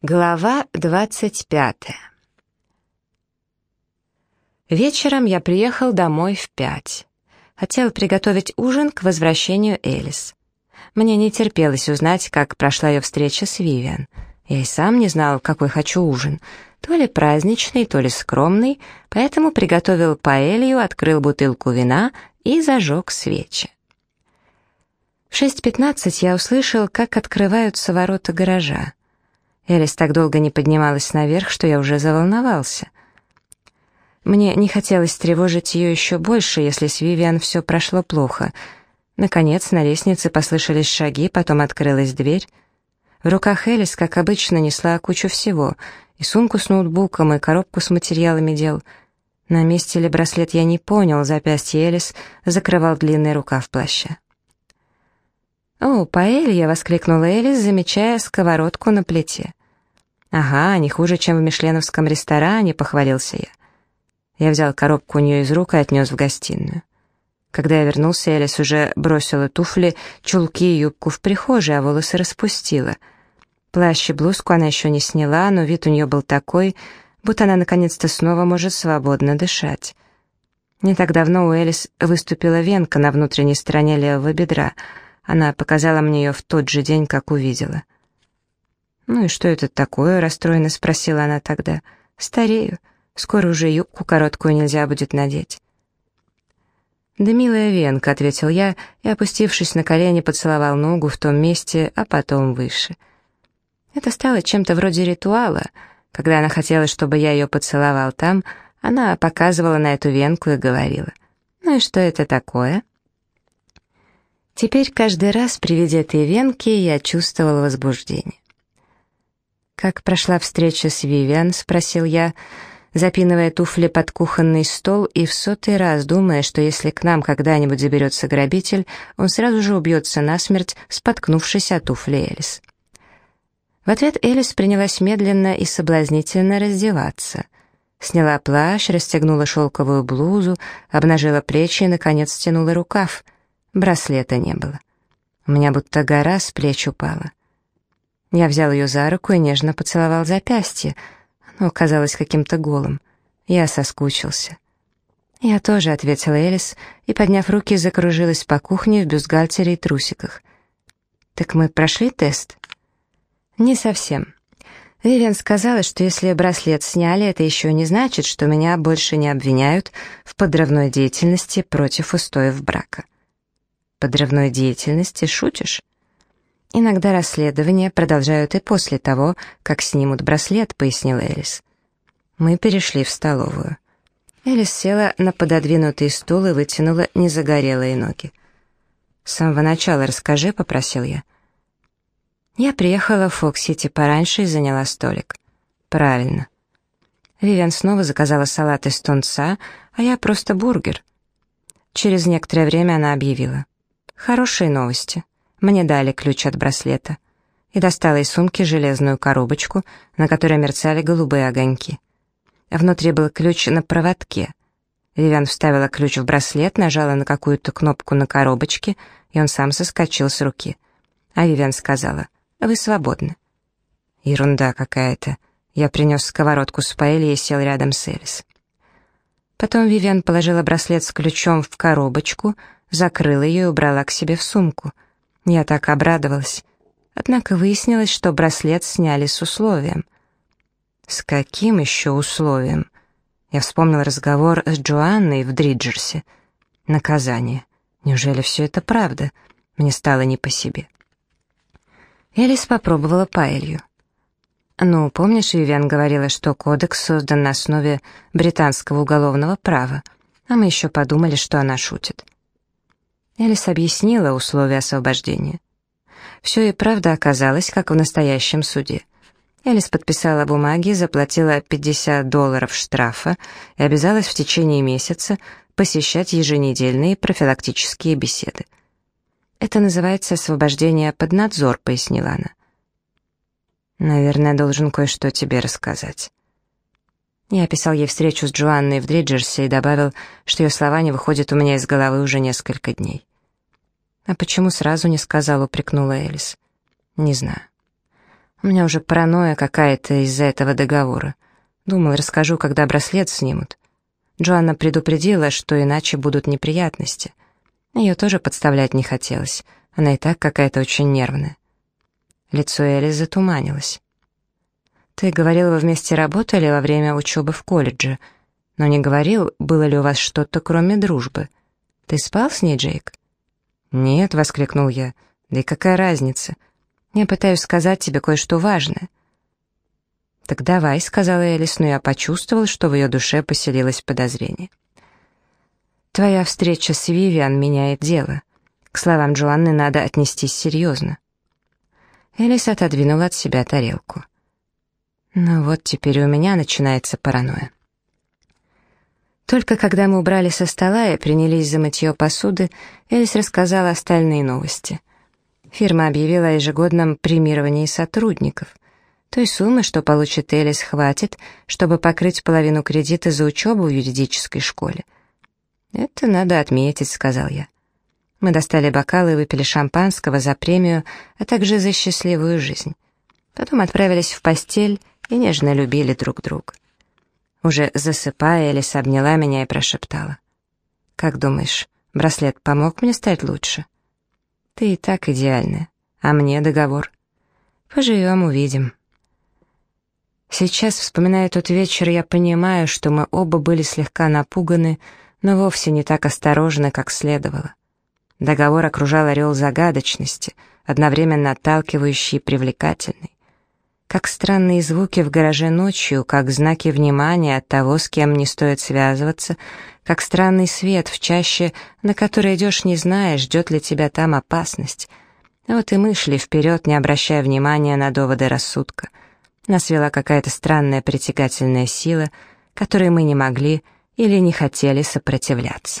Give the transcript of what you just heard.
Глава двадцать пятая Вечером я приехал домой в пять. Хотел приготовить ужин к возвращению Элис. Мне не терпелось узнать, как прошла ее встреча с Вивиан. Я и сам не знал, какой хочу ужин. То ли праздничный, то ли скромный, поэтому приготовил паэлью, открыл бутылку вина и зажег свечи. В шесть пятнадцать я услышал, как открываются ворота гаража. Элис так долго не поднималась наверх, что я уже заволновался. Мне не хотелось тревожить ее еще больше, если с Вивиан все прошло плохо. Наконец на лестнице послышались шаги, потом открылась дверь. В руках Элис, как обычно, несла кучу всего, и сумку с ноутбуком, и коробку с материалами дел. На месте ли браслет я не понял, запястье Элис закрывал длинный рукав плаща. «О, паэлья!» — воскликнула Элис, замечая сковородку на плите. «Ага, не хуже, чем в мишленовском ресторане», — похвалился я. Я взял коробку у нее из рук и отнес в гостиную. Когда я вернулся, Элис уже бросила туфли, чулки и юбку в прихожей, а волосы распустила. Плащ и блузку она еще не сняла, но вид у нее был такой, будто она наконец-то снова может свободно дышать. Не так давно у Элис выступила венка на внутренней стороне левого бедра. Она показала мне ее в тот же день, как увидела. «Ну и что это такое?» — расстроенно спросила она тогда. «Старею. Скоро уже юбку короткую нельзя будет надеть». «Да милая Венка», — ответил я и, опустившись на колени, поцеловал ногу в том месте, а потом выше. Это стало чем-то вроде ритуала. Когда она хотела, чтобы я ее поцеловал там, она показывала на эту венку и говорила. «Ну и что это такое?» Теперь каждый раз при виде этой венки я чувствовал возбуждение. «Как прошла встреча с Вивиан?» — спросил я, запинывая туфли под кухонный стол и в сотый раз думая, что если к нам когда-нибудь заберется грабитель, он сразу же убьется насмерть, споткнувшись о туфли Элис. В ответ Элис принялась медленно и соблазнительно раздеваться. Сняла плащ, расстегнула шелковую блузу, обнажила плечи и, наконец, стянула рукав. Браслета не было. У меня будто гора с плеч упала. Я взял ее за руку и нежно поцеловал запястье. Оно казалось каким-то голым. Я соскучился. «Я тоже», — ответила Элис, и, подняв руки, закружилась по кухне в бюстгальтере и трусиках. «Так мы прошли тест?» «Не совсем. Вивиан сказала, что если браслет сняли, это еще не значит, что меня больше не обвиняют в подрывной деятельности против устоев брака». «Подрывной деятельности? Шутишь?» Иногда расследования продолжают и после того, как снимут браслет, пояснил Элис. Мы перешли в столовую. Элис села на пододвинутый стул и вытянула незагорелые ноги. «С самого начала расскажи», — попросил я. Я приехала в Фоксити пораньше и заняла столик. «Правильно». Вивиан снова заказала салат из тунца, а я просто бургер. Через некоторое время она объявила. «Хорошие новости. Мне дали ключ от браслета. И достала из сумки железную коробочку, на которой мерцали голубые огоньки. Внутри был ключ на проводке. Вивиан вставила ключ в браслет, нажала на какую-то кнопку на коробочке, и он сам соскочил с руки. А Вивиан сказала, «Вы свободны». Ерунда какая-то. Я принес сковородку с паэльей и сел рядом с Элис. Потом Вивиан положила браслет с ключом в коробочку, закрыла ее и убрала к себе в сумку — я так обрадовалась. Однако выяснилось, что браслет сняли с условием. С каким еще условием? Я вспомнил разговор с Джоанной в Дриджерсе. Наказание. Неужели все это правда? Мне стало не по себе. Элис попробовала паэлью. «Ну, помнишь, Вивиан говорила, что кодекс создан на основе британского уголовного права, а мы еще подумали, что она шутит». Элис объяснила условия освобождения. Все и правда оказалось, как в настоящем суде. Элис подписала бумаги, заплатила 50 долларов штрафа и обязалась в течение месяца посещать еженедельные профилактические беседы. «Это называется освобождение под надзор», — пояснила она. «Наверное, должен кое-что тебе рассказать». Я описал ей встречу с Джоанной в Дриджерсе и добавил, что ее слова не выходят у меня из головы уже несколько дней. «А почему сразу не сказал?» — упрекнула Элис. «Не знаю». У меня уже паранойя какая-то из-за этого договора. Думал, расскажу, когда браслет снимут. Джоанна предупредила, что иначе будут неприятности. Ее тоже подставлять не хотелось. Она и так какая-то очень нервная. Лицо Элли затуманилось. «Ты говорил, вы вместе работали во время учебы в колледже, но не говорил, было ли у вас что-то, кроме дружбы. Ты спал с ней, Джейк?» «Нет», — воскликнул я. «Да и какая разница? Я пытаюсь сказать тебе кое-что важное». «Так давай», — сказала Элис, но я почувствовал, что в ее душе поселилось подозрение. «Твоя встреча с Вивиан меняет дело. К словам Джоанны надо отнестись серьезно». Элис отодвинула от себя тарелку. «Ну вот теперь у меня начинается паранойя». Только когда мы убрали со стола и принялись за мытье посуды, Элис рассказала остальные новости. Фирма объявила о ежегодном премировании сотрудников. Той суммы, что получит Элис, хватит, чтобы покрыть половину кредита за учебу в юридической школе. «Это надо отметить», — сказал я. Мы достали бокалы и выпили шампанского за премию, а также за счастливую жизнь. Потом отправились в постель и нежно любили друг друга. Уже засыпая, Элис обняла меня и прошептала. «Как думаешь, браслет помог мне стать лучше?» «Ты и так идеальная, а мне договор. Поживем, увидим». Сейчас, вспоминая тот вечер, я понимаю, что мы оба были слегка напуганы, но вовсе не так осторожны, как следовало. Договор окружал орел загадочности, одновременно отталкивающий и привлекательный. Как странные звуки в гараже ночью, как знаки внимания от того, с кем не стоит связываться, как странный свет в чаще, на который идешь, не зная, ждет ли тебя там опасность. Вот и мы шли вперед, не обращая внимания на доводы рассудка. Нас вела какая-то странная притягательная сила, которой мы не могли или не хотели сопротивляться.